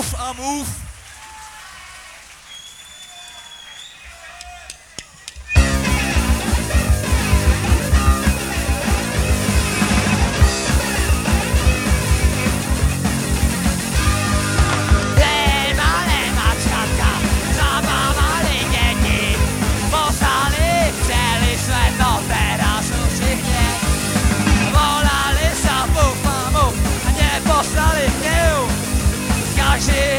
move a move. taxi.